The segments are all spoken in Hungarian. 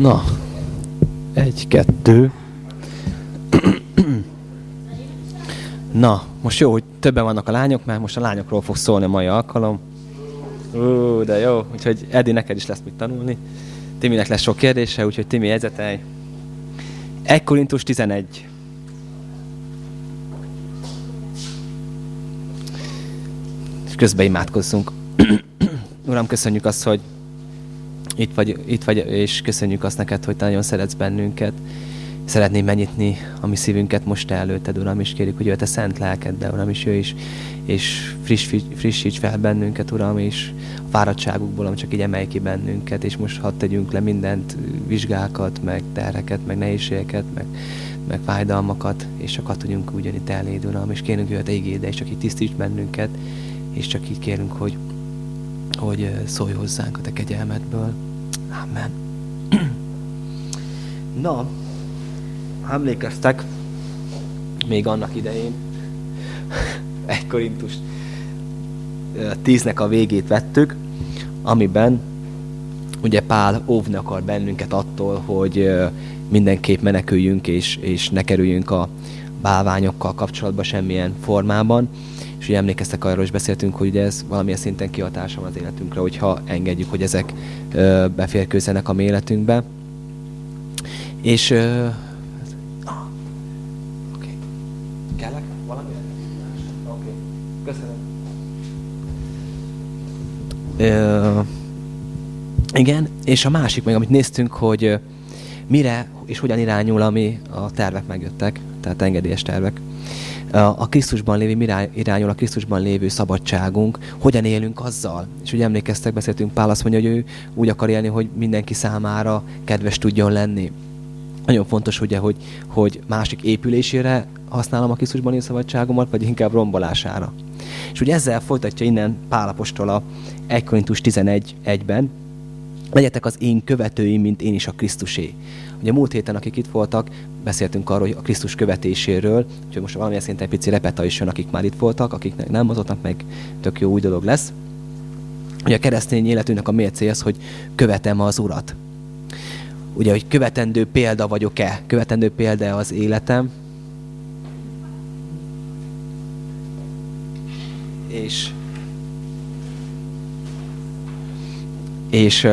Na, egy, kettő. Na, most jó, hogy többen vannak a lányok, mert most a lányokról fog szólni a mai alkalom. Ú, de jó, úgyhogy Edi, neked is lesz mit tanulni. Timinek lesz sok kérdése, úgyhogy Timi jegyzetelj. 1 Korintus 11. És közben imádkozzunk. Uram, köszönjük azt, hogy itt vagy, itt vagy, és köszönjük azt neked, hogy te nagyon szeretsz bennünket. Szeretném megnyitni a mi szívünket most előtted, Uram, és kérjük, hogy ő te szent lelkeddel, Uram, és ő is, és friss, frissíts fel bennünket, Uram, és a fáradtságukból, Uram, csak így emelj ki bennünket, és most hadd tegyünk le mindent, vizsgákat, meg terheket, meg nehézségeket, meg, meg fájdalmakat, és csak hadd tudjunk ugyanitt eléd, Uram, és kérünk, hogy te igéd, és csak így tisztíts bennünket, és csak így kérünk, hogy hogy szólj hozzánk a te kegyelmedből. Amen. Na, emlékeztek, még annak idején, egy Korintus tíznek a végét vettük, amiben ugye Pál óvni akar bennünket attól, hogy mindenképp meneküljünk, és, és ne kerüljünk a bálványokkal kapcsolatba semmilyen formában. És ugye emlékeztek arról, is beszéltünk, hogy ugye ez valamilyen szinten kihatása van az életünkre, hogyha engedjük, hogy ezek ö, beférkőzzenek a mi életünkbe. És ö. Ö, igen, és a másik meg, amit néztünk, hogy mire és hogyan irányul, ami a tervek megjöttek, tehát engedélyes tervek a Krisztusban lévő, irányul a Krisztusban lévő szabadságunk, hogyan élünk azzal. És ugye emlékeztek, beszéltünk, Pál azt mondja, hogy ő úgy akar élni, hogy mindenki számára kedves tudjon lenni. Nagyon fontos ugye, hogy, hogy másik épülésére használom a Krisztusban lévő szabadságomat, vagy inkább rombolására. És ugye ezzel folytatja innen Pál a 1 Korintus 11.1-ben, legyetek az én követőim, mint én is a Krisztusé. Ugye múlt héten, akik itt voltak, beszéltünk arról, hogy a Krisztus követéséről, úgyhogy most valamilyen szinten pici repeta is jön, akik már itt voltak, akiknek nem azoknak meg tök jó új dolog lesz. Ugye a keresztény életünknek a mércé az, hogy követem az Urat. Ugye, hogy követendő példa vagyok-e, követendő példa az életem, és és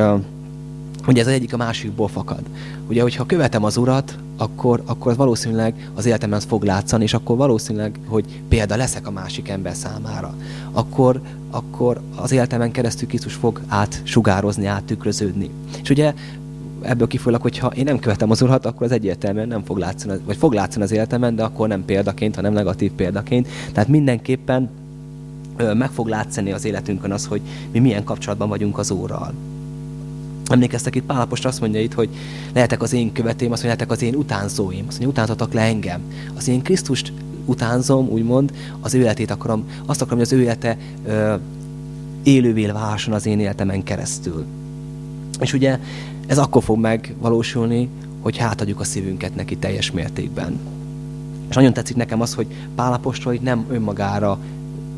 Ugye ez egyik a másikból fakad. Ugye, hogyha követem az Urat, akkor, akkor valószínűleg az életemben az fog látszani, és akkor valószínűleg, hogy példa leszek a másik ember számára. Akkor, akkor az életemen keresztül Krisztus fog átsugározni, áttükröződni. És ugye ebből kifolyólag, hogyha én nem követem az urat, akkor az egyértelműen nem fog látszani, vagy fog látszani az életemen, de akkor nem példaként, hanem negatív példaként. Tehát mindenképpen meg fog látszani az életünkön az, hogy mi milyen kapcsolatban vagyunk az Úrral. Emlékeztek itt Pálapost azt mondja itt, hogy lehetek az én követém, azt mondja, lehetek az én utánzóim, azt mondja, utánzatok le engem. Az én Krisztust utánzom, úgymond, az ő életét akarom, azt akarom, hogy az ő élete ö, élővé válson az én életemen keresztül. És ugye ez akkor fog megvalósulni, hogy hátadjuk a szívünket neki teljes mértékben. És nagyon tetszik nekem az, hogy Pálapostól nem önmagára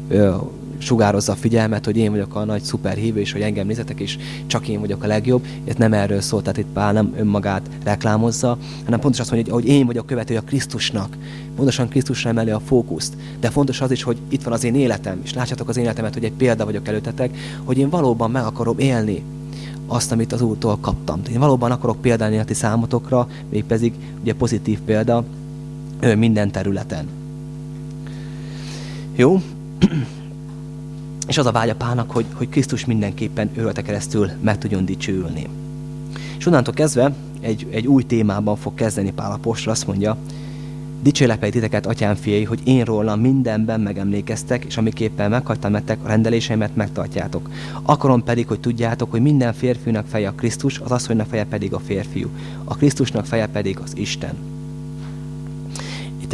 ö, sugározza a figyelmet, hogy én vagyok a nagy szuperhívő, és hogy engem nézetek, és csak én vagyok a legjobb. Ez nem erről szól, tehát itt Pál nem önmagát reklámozza, hanem pontosan azt mondja, hogy én vagyok követője a Krisztusnak. Pontosan Krisztusra emeli a fókuszt. De fontos az is, hogy itt van az én életem, és látjátok az életemet, hogy egy példa vagyok előtetek, hogy én valóban meg akarom élni azt, amit az Úrtól kaptam. Én valóban akarok példálni a ti számotokra, mégpedig ugye pozitív példa minden területen. Jó? És az a vágya Pálnak, hogy, hogy Krisztus mindenképpen őrölte keresztül meg tudjon dicsőülni. És onnantól kezdve egy, egy új témában fog kezdeni Pál Apostol, azt mondja, Dicsérlek pedig titeket, atyám fiai, hogy én rólam mindenben megemlékeztek, és amiképpen meghagytam ettek, a rendeléseimet megtartjátok. Akarom pedig, hogy tudjátok, hogy minden férfiúnak feje a Krisztus, az asszonynak feje pedig a férfiú. A Krisztusnak feje pedig az Isten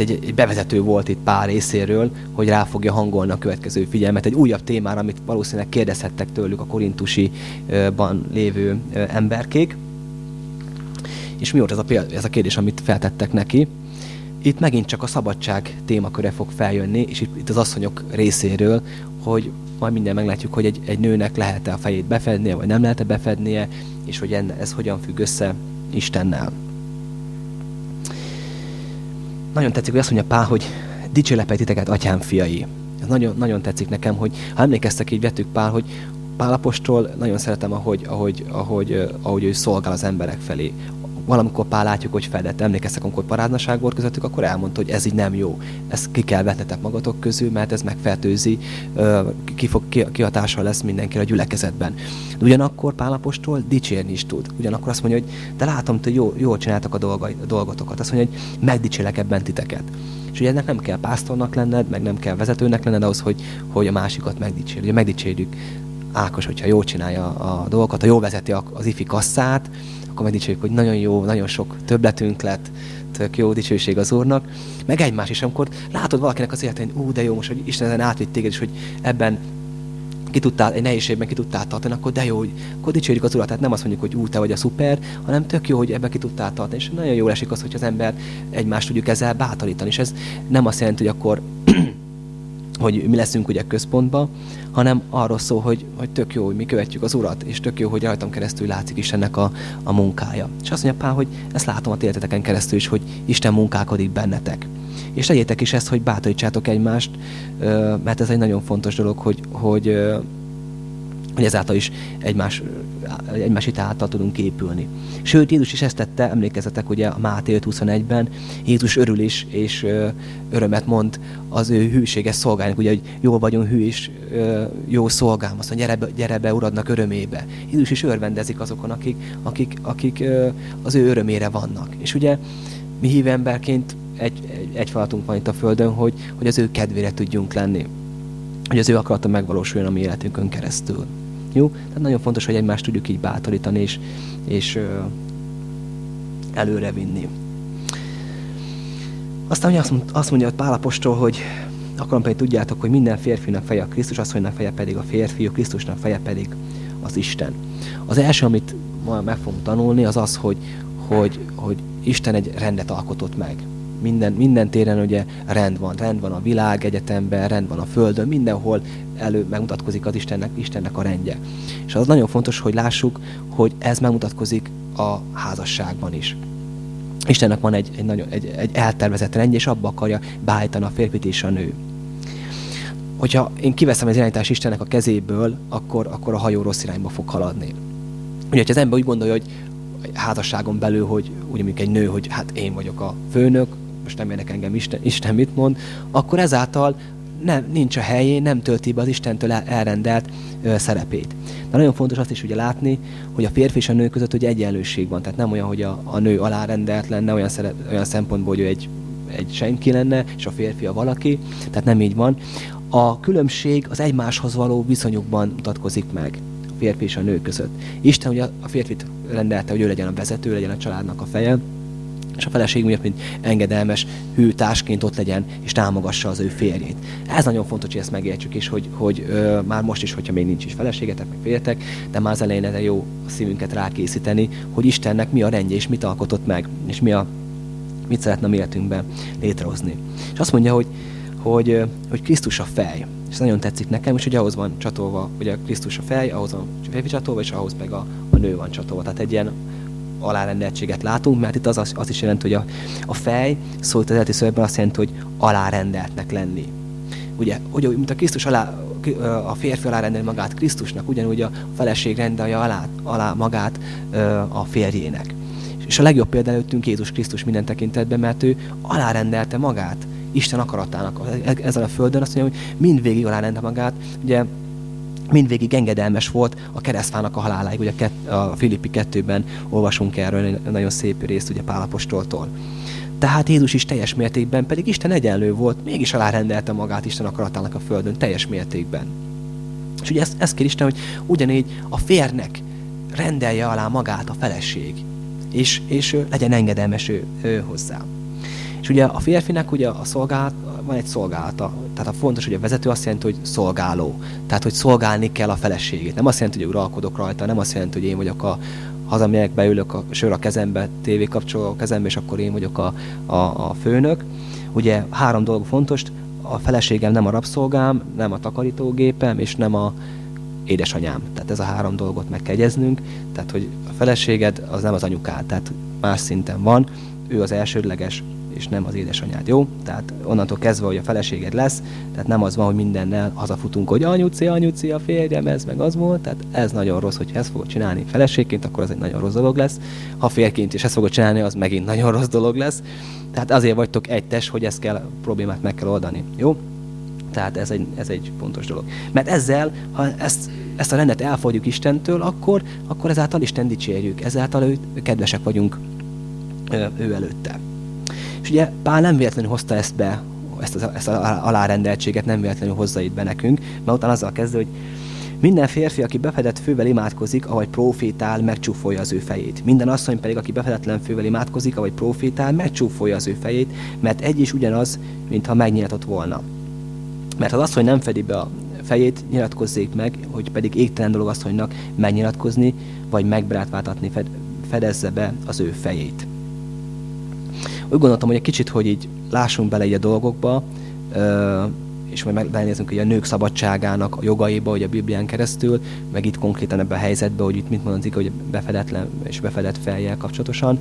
egy, egy bevezető volt itt pár részéről, hogy rá fogja hangolni a következő figyelmet egy újabb témára, amit valószínűleg kérdezhettek tőlük a korintusiban lévő emberkék. És mi volt ez a, ez a kérdés, amit feltettek neki? Itt megint csak a szabadság témaköre fog feljönni, és itt, itt az asszonyok részéről, hogy majd minden meglátjuk, hogy egy, egy nőnek lehet-e a fejét befednie, vagy nem lehet-e befednie, és hogy enne, ez hogyan függ össze Istennel. Nagyon tetszik, hogy azt mondja Pál, hogy dicsérlepek titeket, atyám fiai. Ez nagyon, nagyon tetszik nekem, hogy ha emlékeztek, így vettük Pál, hogy Pálapostól nagyon szeretem, ahogy, ahogy, ahogy, ahogy ő szolgál az emberek felé valamikor Pál látjuk, hogy fedett. Emlékeztek, amikor paráznaság volt közöttük, akkor elmondta, hogy ez így nem jó. Ezt ki kell vetnetek magatok közül, mert ez megfertőzi, ki fog, kihatással lesz mindenkire a gyülekezetben. De ugyanakkor Pálapostól dicsérni is tud. Ugyanakkor azt mondja, hogy de látom, hogy jó, jól csináltak a, dolgai, a dolgotokat. Azt mondja, hogy megdicsélek ebben titeket. És ugye ennek nem kell pásztornak lenned, meg nem kell vezetőnek lenned ahhoz, hogy, hogy a másikat megdicsérjük. Ugye megdicsérjük Ákos, hogyha jól csinálja a dolgokat, ha jól vezeti az ifi kasszát, akkor megdicsérjük, hogy nagyon jó, nagyon sok többletünk lett, tök jó dicsőség az Úrnak, meg egymás is, amikor látod valakinek az életén, ú, de jó, most, hogy Isten ezen átvitt téged, és hogy ebben ki tudtál, egy nehézségben ki tudtál tartani, akkor de jó, hogy akkor dicsérjük az Urat. Tehát nem azt mondjuk, hogy ú, te vagy a szuper, hanem tök jó, hogy ebben ki tudtál tartani. És nagyon jól esik az, hogy az ember egymást tudjuk ezzel bátorítani. És ez nem azt jelenti, hogy akkor hogy mi leszünk ugye központban, hanem arról szól, hogy, hogy tök jó, hogy mi követjük az Urat, és tök jó, hogy rajtam keresztül látszik Istennek a, a munkája. És azt mondja Pál, hogy ezt látom a életeteken keresztül is, hogy Isten munkálkodik bennetek. És tegyétek is ezt, hogy bátorítsátok egymást, mert ez egy nagyon fontos dolog, hogy, hogy hogy ezáltal is egymás, egymás által tudunk épülni. Sőt, Jézus is ezt tette, emlékezzetek ugye a Máté 5.21-ben, Jézus örül is, és örömet mond az ő hűséges szolgának, ugye, hogy jó vagyunk hű is, jó szolgám, azt mondja, gyere be, gyere be uradnak örömébe. Jézus is örvendezik azokon, akik, akik, akik az ő örömére vannak. És ugye mi hív emberként egy, egy, egy feladatunk van itt a Földön, hogy, hogy az ő kedvére tudjunk lenni. Hogy az ő akarata megvalósuljon a mi életünkön keresztül. Jó? Tehát nagyon fontos, hogy egymást tudjuk így bátorítani és, és ö, előre vinni. Aztán azt mondja, azt mondja a Pálapostól, hogy akarom pedig tudjátok, hogy minden férfinak feje a Krisztus, asszonynak feje pedig a férfi, a Krisztusnak feje pedig az Isten. Az első, amit ma meg fogunk tanulni, az az, hogy, hogy, hogy Isten egy rendet alkotott meg minden, minden téren ugye rend van. Rend van a világ egyetemben, rend van a Földön, mindenhol elő megmutatkozik az Istennek, Istennek a rendje. És az nagyon fontos, hogy lássuk, hogy ez megmutatkozik a házasságban is. Istennek van egy, egy, nagyon, egy, egy eltervezett rendje, és abba akarja beállítani a férfit és a nő. Hogyha én kiveszem az irányítás Istennek a kezéből, akkor, akkor a hajó rossz irányba fog haladni. Ugye, hogyha az ember úgy gondolja, hogy házasságon belül, hogy úgy mondjuk egy nő, hogy hát én vagyok a főnök, most nem érnek engem Isten, Isten mit mond, akkor ezáltal nem, nincs a helyén, nem tölti be az Istentől elrendelt ö, szerepét. De nagyon fontos azt is ugye látni, hogy a férfi és a nő között ugye egyenlőség van. Tehát nem olyan, hogy a, a nő alárendelt lenne olyan, szerep, olyan szempontból, hogy ő egy, egy senki lenne, és a férfi a valaki. Tehát nem így van. A különbség az egymáshoz való viszonyukban mutatkozik meg a férfi és a nő között. Isten ugye a férfit rendelte, hogy ő legyen a vezető, legyen a családnak a feje, és a feleség miatt, mint engedelmes hű társként ott legyen, és támogassa az ő férjét. Ez nagyon fontos, hogy ezt megértsük, és hogy, hogy ö, már most is, hogyha még nincs is feleségetek, meg férjetek, de már az elején erre jó a szívünket rákészíteni, hogy Istennek mi a rendje, és mit alkotott meg, és mi a, mit szeretne a életünkben létrehozni. És azt mondja, hogy, hogy, hogy Krisztus a fej. És nagyon tetszik nekem, és hogy ahhoz van csatolva, ugye Krisztus a fej, ahhoz van férfi csatolva, és ahhoz meg a, a nő van csatolva. Tehát egy ilyen alárendeltséget látunk, mert itt az, az, az is jelenti, hogy a, a fej szólt az eredeti szövegben azt jelenti, hogy alárendeltnek lenni. Ugye, hogy mint a Krisztus alá, a férfi alárendeli magát Krisztusnak, ugyanúgy a feleség rendelje alá, alá magát a férjének. És a legjobb példa előttünk Jézus Krisztus minden tekintetben, mert ő alárendelte magát Isten akaratának ezen a földön, azt mondja, hogy mindvégig alárendelte magát. Ugye mindvégig engedelmes volt a keresztfának a haláláig. Ugye a Filippi 2-ben olvasunk erről egy nagyon szép részt ugye Pálapostoltól. Tehát Jézus is teljes mértékben, pedig Isten egyenlő volt, mégis alárendelte magát Isten akaratának a földön, teljes mértékben. És ugye ezt, ezt kér Isten, hogy ugyanígy a férnek rendelje alá magát a feleség, és, és legyen engedelmes ő, ő hozzá. És ugye a férfinek ugye a szolgálat, van egy szolgálata. Tehát a fontos, hogy a vezető azt jelenti, hogy szolgáló. Tehát, hogy szolgálni kell a feleségét. Nem azt jelenti, hogy uralkodok rajta, nem azt jelenti, hogy én vagyok a hazamegyek, beülök a sör a kezembe, tévé kapcsoló a kezembe, és akkor én vagyok a, a, a főnök. Ugye három dolog fontos, a feleségem nem a rabszolgám, nem a takarítógépem, és nem a édesanyám. Tehát ez a három dolgot meg kell egyeznünk, tehát hogy a feleséged az nem az anyukád, tehát más szinten van, ő az elsődleges, és nem az édesanyád, jó? Tehát onnantól kezdve, hogy a feleséged lesz, tehát nem az van, hogy mindennel hazafutunk, hogy anyuci, anyuci, a férjem, ez meg az volt, tehát ez nagyon rossz, hogy ezt fogod csinálni feleségként, akkor az egy nagyon rossz dolog lesz. Ha férként is ezt fogod csinálni, az megint nagyon rossz dolog lesz. Tehát azért vagytok egy test, hogy ezt kell, problémát meg kell oldani, jó? Tehát ez egy, ez egy fontos dolog. Mert ezzel, ha ezt, ezt a rendet elfogyjuk Istentől, akkor, akkor ezáltal Isten dicsérjük, ezáltal ő, kedvesek vagyunk ő előtte. És ugye Pál nem véletlenül hozta ezt be, ezt az, ezt az alárendeltséget nem véletlenül hozza itt be nekünk, mert utána azzal kezdő, hogy minden férfi, aki befedett fővel imádkozik, ahogy profétál, megcsúfolja az ő fejét. Minden asszony pedig, aki befedetlen fővel imádkozik, ahogy profétál, megcsúfolja az ő fejét, mert egy is ugyanaz, mintha megnyilatott volna. Mert az asszony nem fedi be a fejét, nyilatkozzék meg, hogy pedig égtelen dolog asszonynak megnyilatkozni, vagy megbrátváltatni, fedezze be az ő fejét úgy gondoltam, hogy egy kicsit, hogy így lássunk bele így a dolgokba, és majd megnézzünk hogy a nők szabadságának a jogaiba, hogy a Biblián keresztül, meg itt konkrétan ebben a helyzetben, hogy itt mit mondanak, hogy befedetlen és befedett fejjel kapcsolatosan,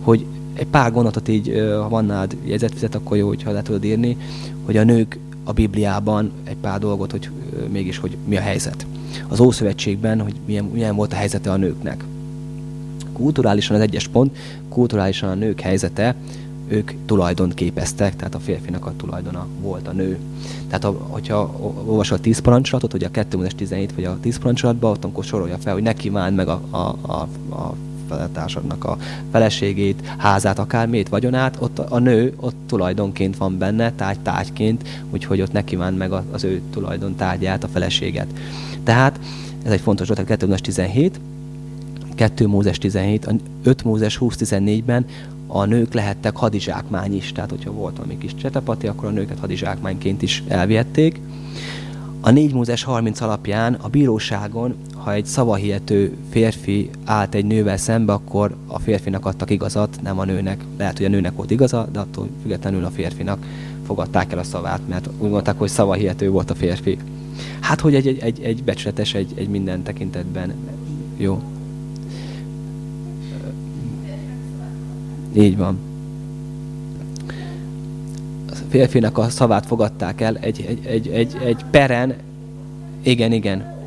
hogy egy pár gondolatot így, ha van nálad jegyzetfizet, akkor jó, hogyha le tudod írni, hogy a nők a Bibliában egy pár dolgot, hogy mégis, hogy mi a helyzet. Az Ószövetségben, hogy milyen, milyen volt a helyzete a nőknek. Kulturálisan az egyes pont, kulturálisan a nők helyzete, ők tulajdont képeztek, tehát a férfinak a tulajdona volt a nő. Tehát ha, hogyha olvasol a 10 parancsolatot, hogy a 2 17 vagy a 10 parancsolatban, ott akkor sorolja fel, hogy ne kívánd meg a, a, a, a társadnak a feleségét, házát, akármét, vagyonát, ott a nő ott tulajdonként van benne, tárgy tárgyként, úgyhogy ott ne kívánd meg az ő tulajdon tárgyát, a feleséget. Tehát ez egy fontos dolog, 2 17, 2 Mózes 17, 5 Mózes 20-14-ben a nők lehettek hadizsákmány is, tehát hogyha volt valami kis csetepati, akkor a nőket hadizsákmányként is elvihették. A 4 Mózes 30 alapján a bíróságon, ha egy szavahihető férfi állt egy nővel szembe, akkor a férfinak adtak igazat, nem a nőnek. Lehet, hogy a nőnek volt igaza, de attól függetlenül a férfinak fogadták el a szavát, mert úgy mondták, hogy szavahihető volt a férfi. Hát, hogy egy, egy, egy, egy becsületes, egy, egy minden tekintetben jó. Így van. A férfinak a szavát fogadták el egy, egy, egy, egy, egy peren. Igen, igen.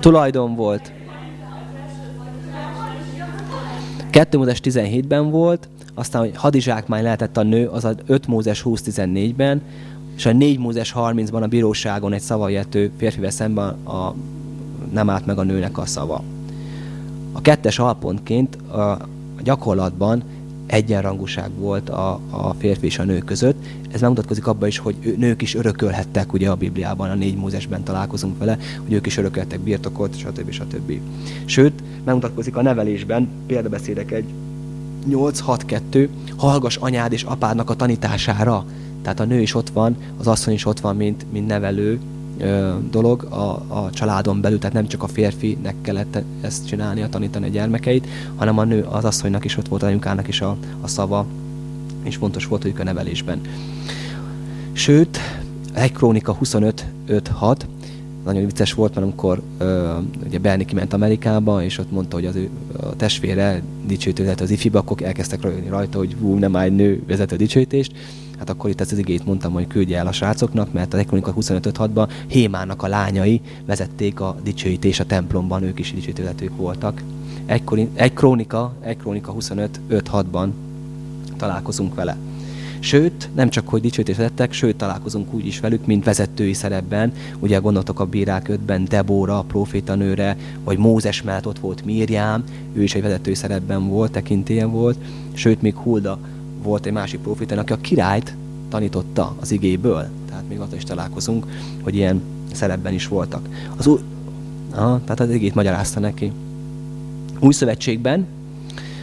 Tulajdon volt. 2 Mózes 17-ben volt, aztán, hogy hadizsákmány lehetett a nő, az a 5 Mózes 20-14-ben, és a 4 Mózes 30-ban a bíróságon egy szavajető férfivel szemben a, nem állt meg a nőnek a szava. A kettes alpontként a gyakorlatban egyenrangúság volt a, a férfi és a nő között. Ez megmutatkozik abban is, hogy nők is örökölhettek, ugye a Bibliában, a négy Mózesben találkozunk vele, hogy ők is örököltek birtokot, stb. stb. Sőt, megmutatkozik a nevelésben, példabeszédek egy 8-6-2, hallgas anyád és apádnak a tanítására. Tehát a nő is ott van, az asszony is ott van, mint, mint nevelő, dolog a, a családon belül, tehát nem csak a férfinek kellett ezt csinálni, a tanítani a gyermekeit, hanem a nő, az asszonynak is ott volt, anyukának is a, a szava, és fontos volt, hogy a nevelésben. Sőt, egy krónika 25-5-6, nagyon vicces volt, mert amikor ö, ugye Bernie kiment Amerikába, és ott mondta, hogy az ő a testvére dicsőítőt az ifiba, akkor elkezdtek rajta, hogy hú, nem áll nő vezető dicsőítést, hát akkor itt ezt az igét mondtam, hogy küldje el a srácoknak, mert a Ekronika 25-6-ban Hémának a lányai vezették a dicsőítés a templomban, ők is dicsőítőletők voltak. Egy, egy krónika, egy krónika 25-5-6-ban találkozunk vele. Sőt, nem csak, hogy dicsőítés lettek, sőt, találkozunk úgy is velük, mint vezetői szerepben. Ugye gondoltok a bírák ötben Debóra, a profétanőre, vagy Mózes mellett ott volt Mírjám, ő is egy vezetői szerepben volt, tekintélyen volt. Sőt, még Hulda volt egy másik proféta, aki a királyt tanította az igéből. Tehát még ott is találkozunk, hogy ilyen szerepben is voltak. Az új... Aha, tehát az igét magyarázta neki. Új szövetségben,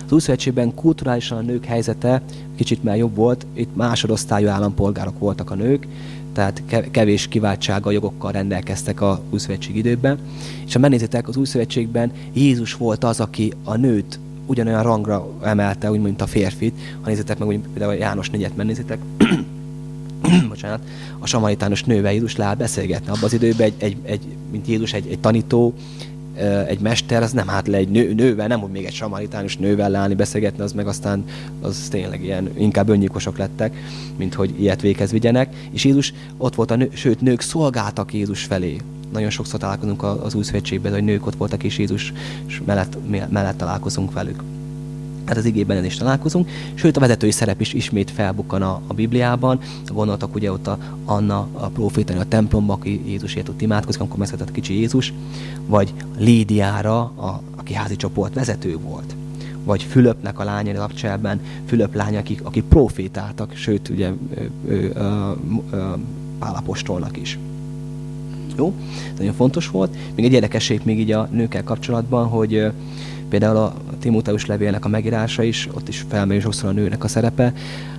az új szövetségben kulturálisan a nők helyzete kicsit már jobb volt, itt másodosztályú állampolgárok voltak a nők, tehát kevés kiváltsága, jogokkal rendelkeztek a új szövetség időben. És ha megnézitek, az új szövetségben Jézus volt az, aki a nőt ugyanolyan rangra emelte, úgy, mint a férfit. Ha nézitek meg, úgy, például János négyet megnézitek, bocsánat, a samaritános nővel Jézus leáll beszélgetni. Abban az időben egy, egy, egy mint Jézus, egy, egy tanító, egy mester, az nem hát le egy nő, nővel, nem hogy még egy samaritánus nővel leállni, beszélgetni, az meg aztán az tényleg ilyen, inkább önnyilkosok lettek, mint hogy ilyet véghez vigyenek. És Jézus ott volt a nő, sőt, nők szolgáltak Jézus felé. Nagyon sokszor találkozunk az új szövetségben, hogy nők ott voltak, és Jézus mellett, mellett találkozunk velük. Hát az igében is találkozunk, sőt a vezetői szerep is ismét felbukkan a, a Bibliában. Gondoltak ugye ott a Anna, a profétani a templomba, aki Jézusért ott imádkozik, amikor megszületett kicsi Jézus, vagy Lídiára, a, aki házi csoport vezető volt vagy Fülöpnek a lánya lapcselben, Fülöp lánya, akik, akik profétáltak, sőt, ugye Pálapostolnak is. Jó? Ez nagyon fontos volt. Még egy érdekesség még így a nőkkel kapcsolatban, hogy Például a Timóteus levélnek a megírása is, ott is felmerül sokszor a nőnek a szerepe.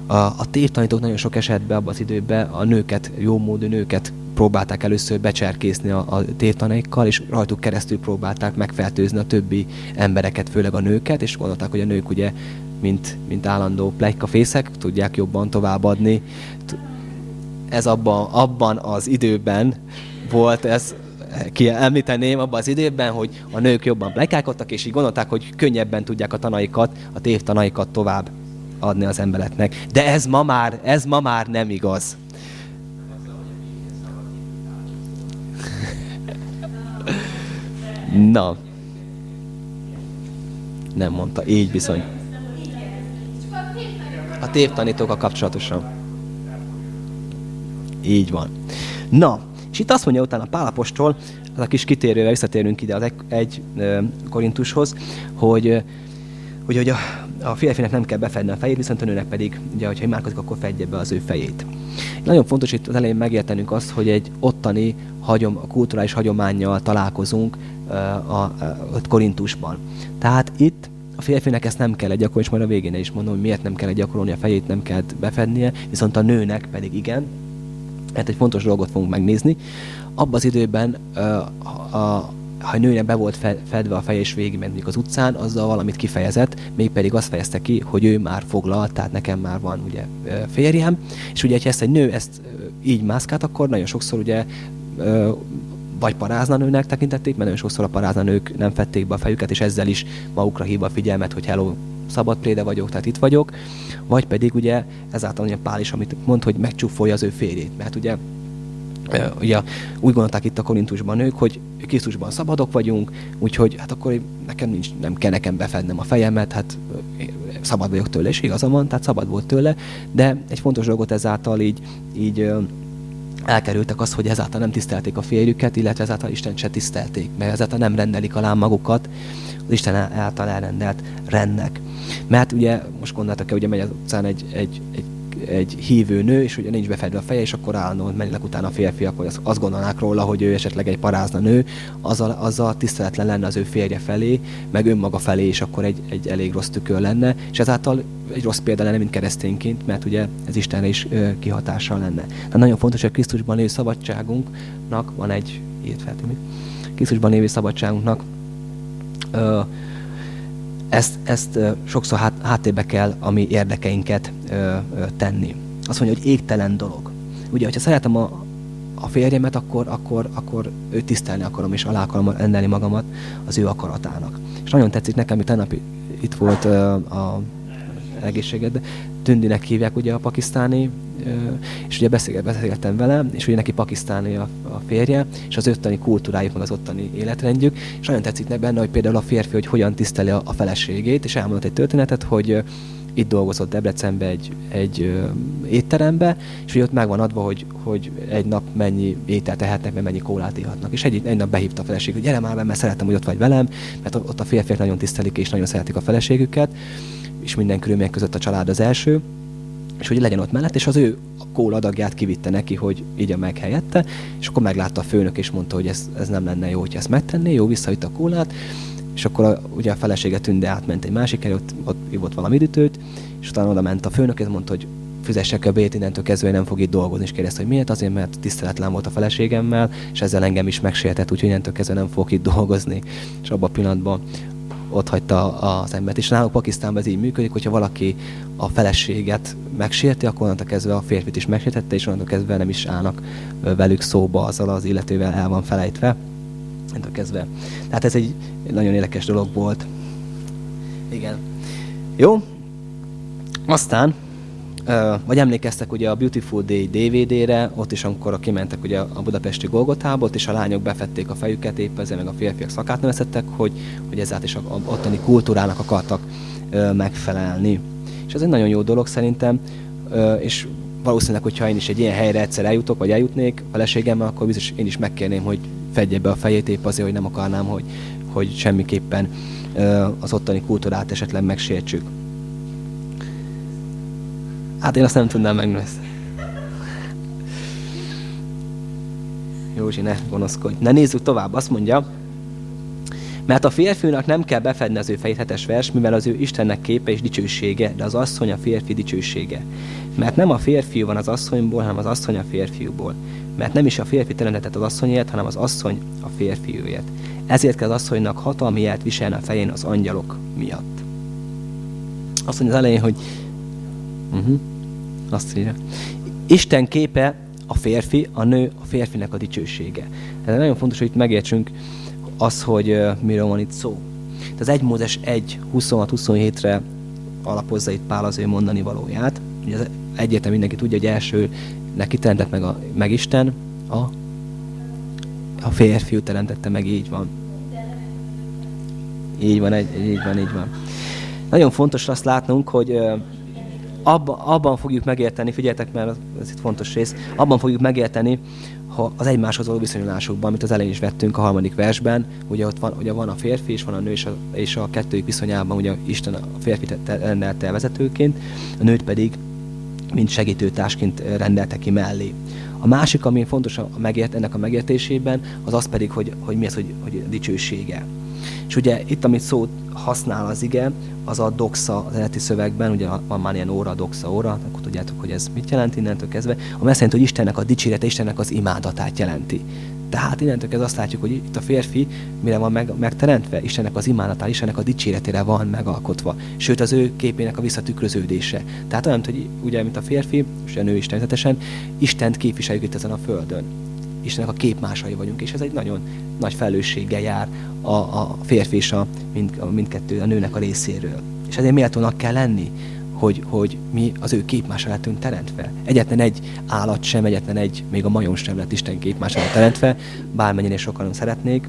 A, a tévtanítók nagyon sok esetben abban az időben a nőket, jó módú nőket próbálták először becserkészni a, a tévtanaikkal, és rajtuk keresztül próbálták megfertőzni a többi embereket, főleg a nőket, és gondolták, hogy a nők ugye, mint, mint állandó plegykafészek, tudják jobban továbbadni. Ez abban, abban az időben volt ez ki említeném abban az időben, hogy a nők jobban plekálkodtak, és így gondolták, hogy könnyebben tudják a tanaikat, a tévtanaikat tovább adni az embereknek. De ez ma már, ez ma már nem igaz. Na. Nem mondta, így bizony. A tévtanítókkal kapcsolatosan. Így van. Na, és itt azt mondja utána Pálapostól, az a kis kitérővel visszatérünk ide az egy, egy Korintushoz, hogy, hogy, hogy a, a férfinek nem kell befedni a fejét, viszont a nőnek pedig, ugye, hogyha imádkozik, akkor fedje be az ő fejét. Nagyon fontos itt az elején megértenünk azt, hogy egy ottani hagyom, a kulturális hagyományjal találkozunk a, a, a Korintusban. Tehát itt a férfinek ezt nem kell gyakorolni, és majd a végén is mondom, hogy miért nem kell gyakorolni, a fejét nem kell befednie, viszont a nőnek pedig igen, mert egy fontos dolgot fogunk megnézni. Abban az időben, ha a nőnek be volt fedve a feje és végigment az utcán, azzal valamit kifejezett, mégpedig azt fejezte ki, hogy ő már foglalt, tehát nekem már van ugye férjem, és ugye, ha ezt egy nő ezt így mászkált, akkor nagyon sokszor ugye vagy parázna nőnek tekintették, mert nagyon sokszor a parázna nők nem fették be a fejüket, és ezzel is magukra hívva a figyelmet, hogy hello, szabad préde vagyok, tehát itt vagyok, vagy pedig ugye ezáltal ugye Pál is, amit mond, hogy megcsúfolja az ő férjét, mert ugye ugye úgy gondolták itt a Korintusban nők, hogy Krisztusban szabadok vagyunk, úgyhogy hát akkor nekem nincs, nem kell nekem befednem a fejemet, hát szabad vagyok tőle, és igazam van, tehát szabad volt tőle, de egy fontos dolgot ezáltal így, így elkerültek az, hogy ezáltal nem tisztelték a férjüket, illetve ezáltal Isten se tisztelték, mert ezáltal nem rendelik alá magukat az Isten által elrendelt rendnek. Mert ugye most gondoltak, ugye megy az utcán egy, egy, egy egy hívő nő, és ugye nincs befedve a feje, és akkor állandóan mennek utána a férfiak, hogy azt gondolnák róla, hogy ő esetleg egy parázna nő, azzal, azzal tiszteletlen lenne az ő férje felé, meg önmaga felé, és akkor egy, egy elég rossz tükör lenne, és ezáltal egy rossz példa lenne, mint keresztényként, mert ugye ez Istenre is ö, kihatással lenne. De nagyon fontos, hogy Krisztusban lévő szabadságunknak van egy, ilyet feltűnik, Krisztusban lévő szabadságunknak ezt, ezt sokszor hát, háttérbe kell a mi érdekeinket tenni. Azt mondja, hogy égtelen dolog. Ugye, hogyha szeretem a, a férjemet, akkor, akkor, akkor őt tisztelni akarom, és alá akarom rendelni magamat az ő akaratának. És nagyon tetszik nekem, hogy tegnap itt volt a egészséged, Tündinek hívják ugye a pakisztáni, és ugye beszélgettem vele, és ugye neki pakisztáni a, a férje, és az ottani kultúrájuk, meg az ottani életrendjük, és nagyon tetszik benne, hogy például a férfi, hogy hogyan tiszteli a, a feleségét, és elmondott egy történetet, hogy itt dolgozott Debrecenbe egy, egy étterembe, és hogy ott meg van adva, hogy, hogy egy nap mennyi ételt tehetnek, mert mennyi kólát ihatnak. És egy, egy nap behívta a feleség, hogy gyere már be, mert szeretem, hogy ott vagy velem, mert ott a férfiak nagyon tisztelik és nagyon szeretik a feleségüket és minden körülmények között a család az első, és hogy legyen ott mellett, és az ő a kól adagját kivitte neki, hogy így meg helyette, és akkor meglátta a főnök, és mondta, hogy ez, ez nem lenne jó, hogy ezt megtenné, jó, visszavitt a kólát, és akkor a, ugye a felesége tünde átment egy másik hely, ott, ott ivott valami üdítőt, és utána oda ment a főnök, és mondta, hogy fizessek a bét, innentől kezdve nem fog itt dolgozni, és kérdezte, hogy miért, azért, mert tiszteletlen volt a feleségemmel, és ezzel engem is megsértett, úgyhogy innentől kezdve nem fog itt dolgozni. És abban a pillanatban ott hagyta az embert. És náluk Pakisztánban ez így működik, hogyha valaki a feleséget megsérti, akkor onnantól kezdve a férfit is megsértette, és onnantól kezdve nem is állnak velük szóba azzal az illetővel el van felejtve. Onnantól kezdve. Tehát ez egy nagyon érdekes dolog volt. Igen. Jó? Aztán vagy emlékeztek ugye a Beautiful Day DVD-re, ott is amikor kimentek ugye a budapesti Golgotából, és a lányok befették a fejüket, épp ezért meg a férfiak szakát nevezettek, hogy, hogy ezáltal is a, a ottani kultúrának akartak ö, megfelelni. És ez egy nagyon jó dolog szerintem, ö, és valószínűleg, hogyha én is egy ilyen helyre egyszer eljutok, vagy eljutnék feleségemmel, akkor biztos én is megkérném, hogy fedje be a fejét épp azért, hogy nem akarnám, hogy, hogy semmiképpen ö, az ottani kultúrát esetleg megsértsük. Hát én azt nem tudnám megnézni. Józsi, ne gonoszkodj. Ne nézzük tovább. Azt mondja, mert a férfiúnak nem kell befedni az ő fejét vers, mivel az ő Istennek képe és dicsősége, de az asszony a férfi dicsősége. Mert nem a férfiú van az asszonyból, hanem az asszony a férfiúból. Mert nem is a férfi teremtett az asszonyért, hanem az asszony a férfiúért. Ezért kell az asszonynak hatalmi jelt viselni a fején az angyalok miatt. Azt mondja az elején, hogy Uh-huh. Azt írja. Isten képe a férfi, a nő a férfinek a dicsősége. Ez nagyon fontos, hogy itt megértsünk az, hogy uh, miről van itt szó. Tehát az 1 Mózes 1, 26-27-re alapozza itt Pál az ő mondani valóját. Ugye az egyértelmű mindenki tudja, hogy első neki teremtett meg, a, meg Isten, a, a férfiú teremtette meg, így van. Így van, egy, így van, így van. Nagyon fontos azt látnunk, hogy uh, abban, abban fogjuk megérteni, figyeljetek, mert ez itt fontos rész, abban fogjuk megérteni, ha az egymáshoz való viszonyulásukban, amit az elején is vettünk a harmadik versben, ugye ott van, ugye van a férfi, és van a nő, és a, és a kettőjük viszonyában ugye Isten a férfit rendelte vezetőként, a nőt pedig mint segítőtársként rendelte ki mellé. A másik, ami fontos a megért, ennek a megértésében, az az pedig, hogy, hogy mi az, hogy, hogy dicsősége. És ugye itt, amit szót használ az ige, az a doxa az eredeti szövegben, ugye van már ilyen óra, doxa óra, akkor tudjátok, hogy ez mit jelent innentől kezdve, ami azt jelenti, hogy Istennek a dicsérete, Istennek az imádatát jelenti. Tehát innentől kezdve azt látjuk, hogy itt a férfi mire van meg, megteremtve, Istennek az imádatát, Istennek a dicséretére van megalkotva. Sőt, az ő képének a visszatükröződése. Tehát olyan, hogy ugye, mint a férfi, és a nő is természetesen, Istent képviseljük itt ezen a földön. Istennek a képmásai vagyunk, és ez egy nagyon nagy felelősséggel jár a, a férfi és a, mind, a mindkettő a nőnek a részéről. És ezért méltónak kell lenni, hogy, hogy mi az ő képmása lettünk teremtve. Egyetlen egy állat sem, egyetlen egy, még a majom sem lett Isten képmására teremtve, bármennyire sokan szeretnék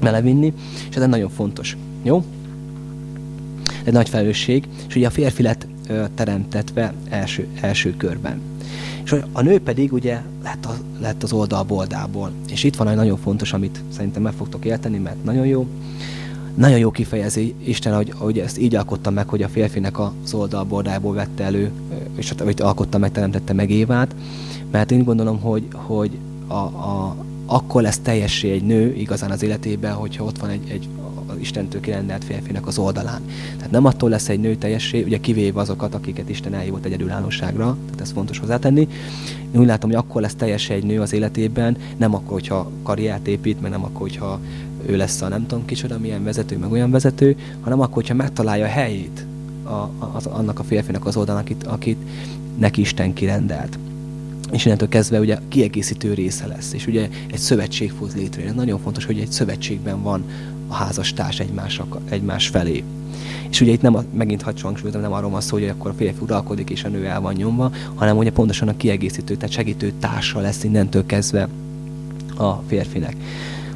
melevinni, és ez nagyon fontos. Jó? Egy nagy felelősség, és ugye a férfi lett teremtetve első, első körben. És a nő pedig ugye lett, a, lett az oldalboldából. És itt van egy nagyon fontos, amit szerintem meg fogtok érteni, mert nagyon jó. Nagyon jó kifejezi Isten, hogy, hogy ezt így alkotta meg, hogy a férfinek az oldalbordából vette elő, és hogy alkotta meg, teremtette meg Évát. Mert én gondolom, hogy, hogy a, a, akkor lesz teljessé egy nő igazán az életében, hogyha ott van egy, egy az Istentől kirendelt férfinek az oldalán. Tehát nem attól lesz egy nő teljessé, ugye kivéve azokat, akiket Isten elhívott egyedülállóságra, tehát ez fontos hozzátenni. Én úgy látom, hogy akkor lesz teljessé egy nő az életében, nem akkor, hogyha karriert épít, meg nem akkor, hogyha ő lesz a nem tudom kicsoda, milyen vezető, meg olyan vezető, hanem akkor, hogyha megtalálja a helyét a, az, annak a férfinak az oldalán, akit, akit neki Isten kirendelt és innentől kezdve ugye kiegészítő része lesz. És ugye egy szövetség fog létrejönni. Nagyon fontos, hogy egy szövetségben van a házastárs egymás, egymás felé. És ugye itt nem, a, megint hadd nem arról van szó, hogy akkor a férfi uralkodik és a nő el van nyomva, hanem ugye pontosan a kiegészítő, tehát segítő társa lesz innentől kezdve a férfinek.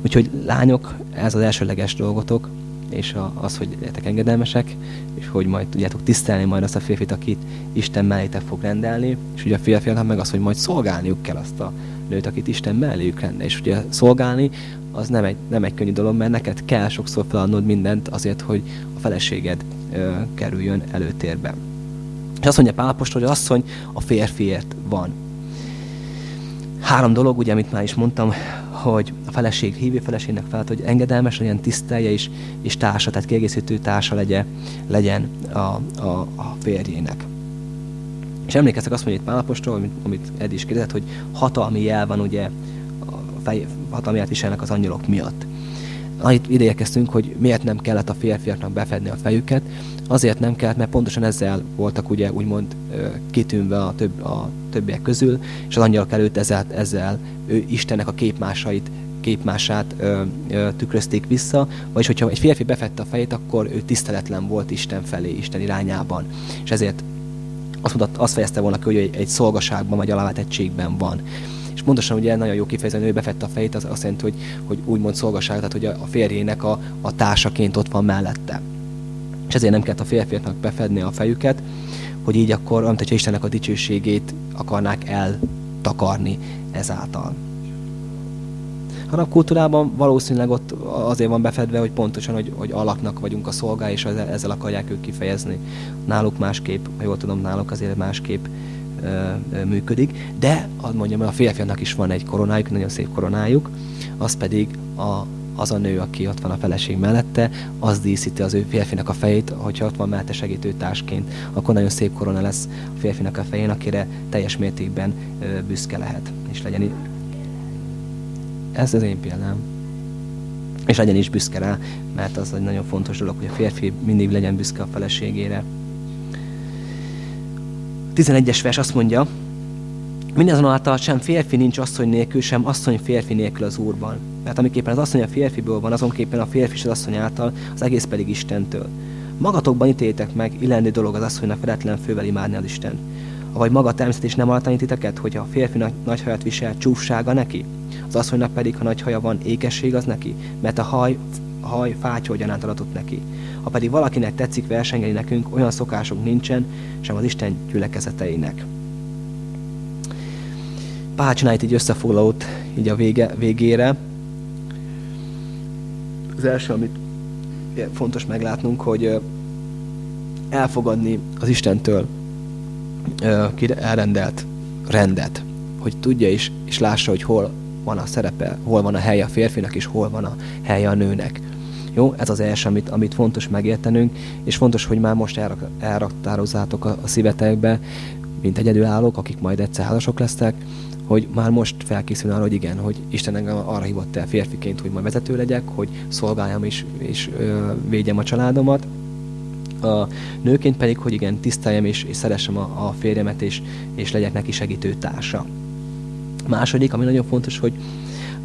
Úgyhogy lányok, ez az elsőleges dolgotok, és a, az, hogy legyetek engedelmesek, és hogy majd tudjátok tisztelni majd azt a férfit, akit Isten mellétek fog rendelni, és ugye a férfiaknak meg az, hogy majd szolgálniuk kell azt a nőt, akit Isten melléjük rende. És ugye szolgálni az nem egy, nem egy könnyű dolog, mert neked kell sokszor feladnod mindent azért, hogy a feleséged ö, kerüljön előtérbe. És azt mondja Pálapostól, hogy az asszony a férfiért van. Három dolog, ugye, amit már is mondtam, hogy a feleség hívő feleségnek fel, hogy engedelmes legyen, tisztelje és, és társa, tehát kiegészítő társa legyen, legyen a, a, a férjének. És emlékeztek azt mondja itt Pálapostól, amit, amit Ed is kérdezett, hogy hatalmi jel van ugye, a fej, hatalmi jelt viselnek az angyalok miatt. Itt ide hogy miért nem kellett a férfiaknak befedni a fejüket. Azért nem kellett, mert pontosan ezzel voltak ugye úgymond kitűnve a, több, a többiek közül, és az angyalok előtt ezzel, ezzel ő Istennek a képmásait képmását ö, ö, tükrözték vissza, vagyis hogyha egy férfi befette a fejét, akkor ő tiszteletlen volt Isten felé, Isten irányában. És ezért azt, mondott, azt fejezte volna ki, hogy egy, egy szolgaságban vagy alávetettségben van. És pontosan ugye nagyon jó kifejező, hogy befette a fejét, az azt jelenti, hogy, hogy úgymond szolgaság, tehát hogy a, férjének a, a társaként ott van mellette. És ezért nem kellett a férfiaknak befedni a fejüket, hogy így akkor, amit hogyha Istennek a dicsőségét akarnák eltakarni ezáltal. A arab kultúrában valószínűleg ott azért van befedve, hogy pontosan, hogy, hogy alaknak vagyunk a szolgái, és ezzel, ezzel akarják ők kifejezni. Náluk másképp, ha jól tudom, náluk azért másképp működik. De, ad mondjam, a férfiaknak is van egy koronájuk, nagyon szép koronájuk, az pedig a, az a nő, aki ott van a feleség mellette, az díszíti az ő férfinak a fejét, hogyha ott van mellette segítőtársként, akkor nagyon szép korona lesz a férfinak a fején, akire teljes mértékben büszke lehet, és legyen ez az én példám. És legyen is büszke rá, mert az egy nagyon fontos dolog, hogy a férfi mindig legyen büszke a feleségére. 11-es vers azt mondja, Mindazonáltal sem férfi nincs asszony nélkül, sem asszony férfi nélkül az Úrban. Mert amiképpen az asszony a férfiből van, azonképpen a férfi is az asszony által, az egész pedig Istentől. Magatokban ítéltek meg, illendő dolog az asszonynak feletlen fővel imádni az Isten. Avagy maga természet is nem alatanít titeket, hogy a férfi nagy hajat visel, csúfsága neki? Az asszonynak pedig, ha nagy haja van, ékesség az neki, mert a haj, haj fátyol gyanánt adatott neki. Ha pedig valakinek tetszik versengeni nekünk, olyan szokásunk nincsen, sem az Isten gyülekezeteinek. Pál csinál itt egy összefoglalót így a vége, végére. Az első, amit fontos meglátnunk, hogy elfogadni az Istentől elrendelt rendet, hogy tudja is, és lássa, hogy hol van a szerepe, hol van a helye a férfinak, és hol van a helye a nőnek. Jó, ez az első, amit, amit fontos megértenünk, és fontos, hogy már most elrak, elraktározzátok a, a szívetekbe, mint egyedülállók, akik majd egyszer házasok lesznek, hogy már most felkészül arra, hogy igen, hogy Isten engem arra hívott el férfiként, hogy ma vezető legyek, hogy szolgáljam és, és ö, védjem a családomat. A nőként pedig, hogy igen, tiszteljem és, és szeressem a, a férjemet, és, és legyek neki segítő társa. Második, ami nagyon fontos, hogy,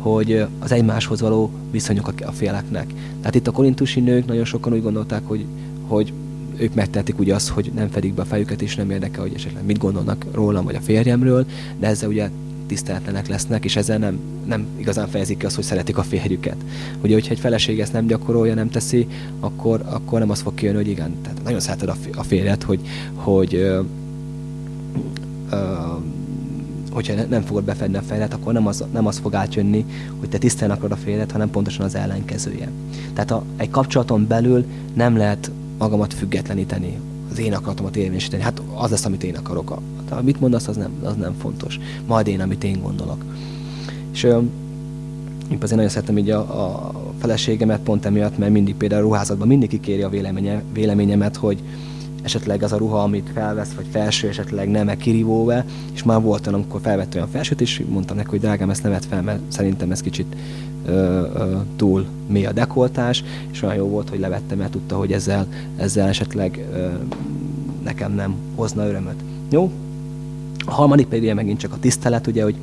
hogy az egymáshoz való viszonyok a féleknek. Tehát itt a korintusi nők nagyon sokan úgy gondolták, hogy, hogy ők megtehetik ugye azt, hogy nem fedik be a fejüket, és nem érdekel, hogy esetleg mit gondolnak rólam vagy a férjemről, de ezzel ugye tiszteletlenek lesznek, és ezzel nem, nem igazán fejezik ki azt, hogy szeretik a férjüket. Ugye, hogyha egy feleség ezt nem gyakorolja, nem teszi, akkor, akkor nem az fog kijönni, hogy igen, tehát nagyon szereted a férjet, hogy, hogy ö, ö, hogyha nem fogod befedni a fejedet, akkor nem az, nem az fog átjönni, hogy te tisztán akarod a fejedet, hanem pontosan az ellenkezője. Tehát a, egy kapcsolaton belül nem lehet magamat függetleníteni, az én akaratomat érvényesíteni. Hát az lesz, amit én akarok. Hát, amit mondasz, az nem, az nem fontos. Majd én, amit én gondolok. És én azért nagyon szeretem így a, a feleségemet pont emiatt, mert mindig például a ruházatban mindig kikéri a véleménye, véleményemet, hogy, esetleg az a ruha, amit felvesz, vagy felső, esetleg nem -e kirívóve, és már volt olyan, amikor felvett olyan felsőt, és mondtam neki, hogy drágám, ezt nem vett fel, mert szerintem ez kicsit ö, ö, túl mély a dekoltás, és olyan jó volt, hogy levettem, mert tudta, hogy ezzel, ezzel esetleg ö, nekem nem hozna örömöt. Jó? A harmadik pedig ugye megint csak a tisztelet, ugye, hogy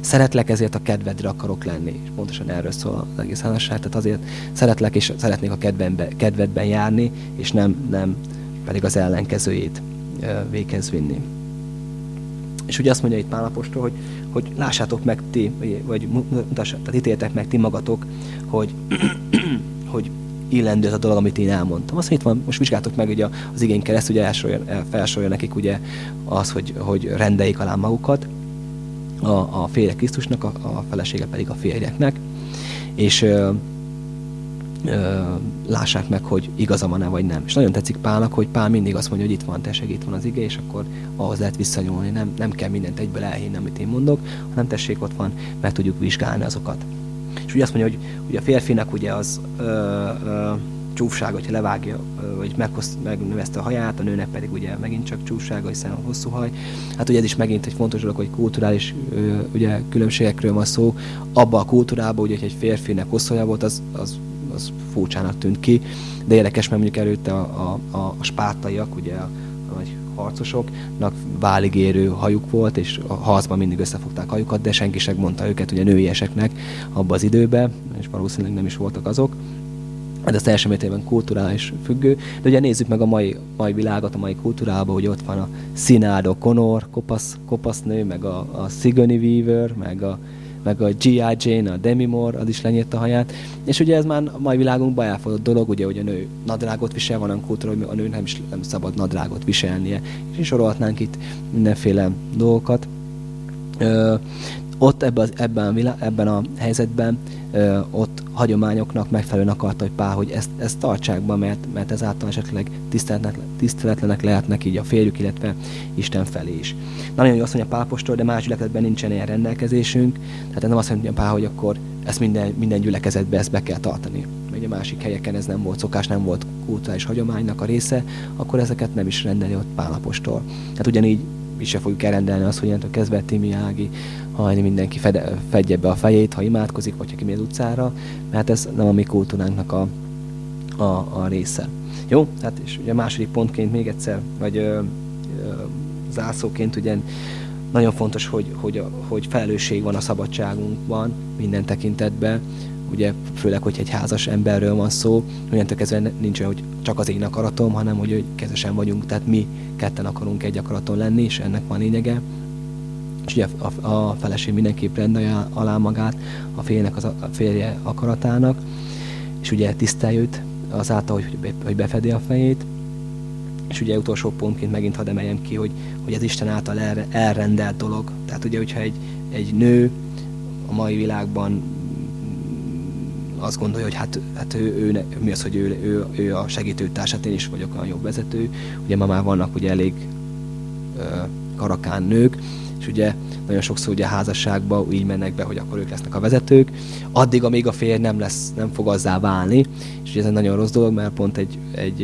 szeretlek, ezért a kedvedre akarok lenni. És pontosan erről szól az egész házasság, tehát azért szeretlek, és szeretnék a kedvedben, kedvedben járni, és nem, nem pedig az ellenkezőjét véghez vinni. És ugye azt mondja itt Pálapostól, hogy, hogy lássátok meg ti, vagy mutassátok, tehát ítéltek meg ti magatok, hogy, hogy illendő ez a dolog, amit én elmondtam. Azt itt van, most vizsgáltok meg ugye az igény kereszt, ugye felsorolja nekik ugye az, hogy, hogy rendeljék alá magukat, a, a férje Krisztusnak, a, a felesége pedig a férjeknek, és lássák meg, hogy igaza van-e vagy nem. És nagyon tetszik Pálnak, hogy Pál mindig azt mondja, hogy itt van tessék, itt van az ige, és akkor ahhoz lehet visszanyúlni. Nem, nem kell mindent egyből elhinni, amit én mondok, hanem tessék, ott van, meg tudjuk vizsgálni azokat. És ugye azt mondja, hogy ugye a férfinak ugye az ö, ö, csúfság, hogyha levágja, vagy megnöveszte a haját, a nőnek pedig ugye megint csak csúfsága, hiszen a hosszú haj. Hát ugye ez is megint egy fontos dolog, hogy kulturális ugye, különbségekről van szó. Abba a kultúrában, ugye, hogy egy férfinek hosszú haja volt, az, az az furcsának tűnt ki, de érdekes, mert mondjuk előtte a, a, a, spártaiak, ugye a, a nagy harcosoknak váligérő hajuk volt, és a harcban mindig összefogták hajukat, de senki sem mondta őket ugye nőieseknek abban az időben, és valószínűleg nem is voltak azok. Hát ez teljesen mértékben kulturális függő. De ugye nézzük meg a mai, mai világot, a mai kultúrában, hogy ott van a Sinado Conor, kopasz, kopasz nő, meg a, a Sigourney Weaver, meg a, meg a G.I. Jane, a Demi Moore, az is lenyírta a haját. És ugye ez már a mai világunkban elfogadott dolog, ugye, hogy a nő nadrágot visel, van kultúra, hogy a nő nem is nem szabad nadrágot viselnie. És sorolhatnánk itt mindenféle dolgokat. Ö, ott ebben, ebben, a, ebben a helyzetben ott hagyományoknak megfelelően akarta, hogy Pál, hogy ezt, ezt tartsák be, mert, mert ezáltal esetleg tiszteletlenek lehetnek így a férjük, illetve Isten felé is. Nagyon jó azt mondja Pálpostól, de más gyülekezetben nincsen ilyen rendelkezésünk, tehát nem azt mondja Pál, hogy akkor ezt minden, minden gyülekezetben ezt be kell tartani. Mert a másik helyeken ez nem volt szokás, nem volt kulturális hagyománynak a része, akkor ezeket nem is rendeli ott Pálapostól. Tehát ugyanígy mi se fogjuk elrendelni azt, hogy ilyentől kezdve Timi Ági, hajni mindenki fede, fedje be a fejét, ha imádkozik, vagy ha kimegy az utcára, mert ez nem a mi kultúránknak a, a, a része. Jó? Tehát és ugye második pontként még egyszer, vagy ö, ö, zászóként ugye nagyon fontos, hogy, hogy, hogy felelősség van a szabadságunkban minden tekintetben, ugye főleg, hogy egy házas emberről van szó, olyantól kezdve nincs olyan, hogy csak az én akaratom, hanem hogy, hogy kezesen vagyunk, tehát mi ketten akarunk egy akaraton lenni, és ennek van lényege. És ugye a, a feleség mindenképp rendelje alá magát a férjnek az a, a férje akaratának, és ugye tisztelj őt azáltal, hogy, hogy befedi a fejét, és ugye utolsó pontként megint hadd emeljem ki, hogy, hogy az Isten által el, elrendelt dolog. Tehát ugye, hogyha egy, egy nő a mai világban azt gondolja, hogy hát, hát ő, ő, mi az, hogy ő, ő, ő a segítőtársát, én is vagyok a jobb vezető. Ugye ma már vannak ugye elég ö, karakán nők, és ugye nagyon sokszor ugye házasságba így mennek be, hogy akkor ők lesznek a vezetők, addig, amíg a férj nem lesz, nem fog azzá válni, és ugye ez egy nagyon rossz dolog, mert pont egy, egy,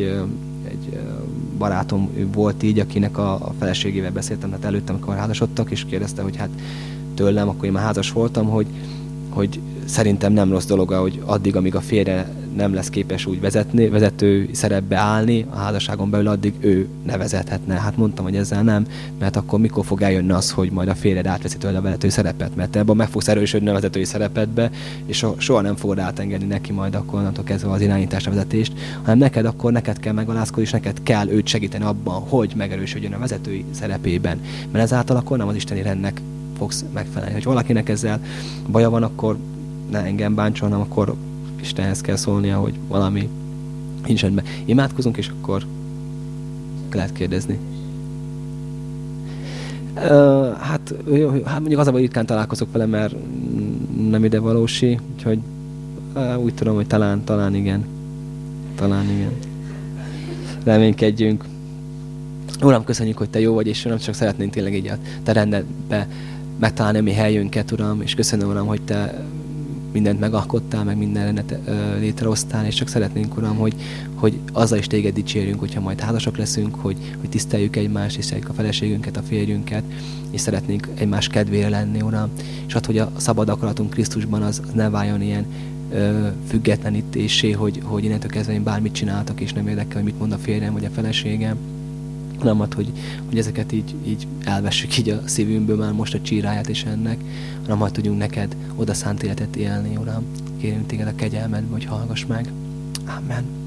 egy barátom volt így, akinek a, a feleségével beszéltem, hát előttem, amikor házasodtak, és kérdezte, hogy hát tőlem, akkor én már házas voltam, hogy, hogy szerintem nem rossz dolog, hogy addig, amíg a férje nem lesz képes úgy vezetni, vezető szerepbe állni a házasságon belül, addig ő ne vezethetne. Hát mondtam, hogy ezzel nem, mert akkor mikor fog eljönni az, hogy majd a férjed átveszi tőle a vezető szerepet, mert ebben meg fogsz erősödni a vezetői szerepetbe, és soha nem fogod átengedni neki majd akkor onnantól kezdve az irányítást, a vezetést, hanem neked akkor neked kell megalázkodni, és neked kell őt segíteni abban, hogy megerősödjön a vezetői szerepében. Mert ezáltal akkor nem az isteni rendnek fogsz megfelelni. hogy valakinek ezzel baja van, akkor ne engem bántson, hanem akkor Istenhez kell szólnia, hogy valami nincs rendben. Imádkozunk, és akkor lehet kérdezni. Uh, hát, hát mondjuk az, hogy ritkán találkozok vele, mert nem ide valósi, úgyhogy uh, úgy tudom, hogy talán, talán igen. Talán igen. Reménykedjünk. Uram, köszönjük, hogy Te jó vagy, és nem csak szeretnénk tényleg így a Te rendedbe megtalálni a mi helyünket, Uram, és köszönöm, Uram, hogy Te mindent megalkottál, meg mindenet létrehoztál, és csak szeretnénk, Uram, hogy, hogy azzal is téged dicsérjünk, hogyha majd házasok leszünk, hogy, hogy tiszteljük egymást, tiszteljük a feleségünket, a férjünket, és szeretnénk egymás kedvére lenni, Uram. És hát, hogy a szabad akaratunk Krisztusban az, ne váljon ilyen függetlenítésé, hogy, hogy innentől kezdve én bármit csináltak, és nem érdekel, hogy mit mond a férjem vagy a feleségem, ad, hogy, hogy ezeket így, így elvessük így a szívünkből már most a csíráját is ennek, hanem hogy tudjunk neked oda szánt életet élni, Uram. Kérünk téged a kegyelmedbe, hogy hallgass meg. Amen.